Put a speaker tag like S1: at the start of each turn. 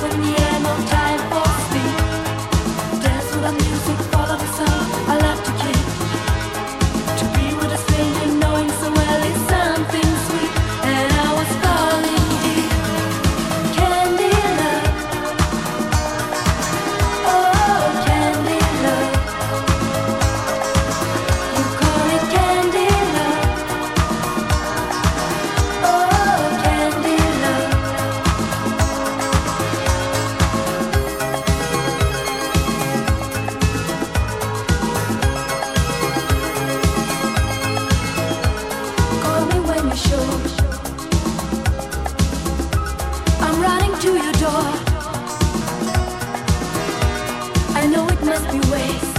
S1: loving you. to your door. I know it must be waste.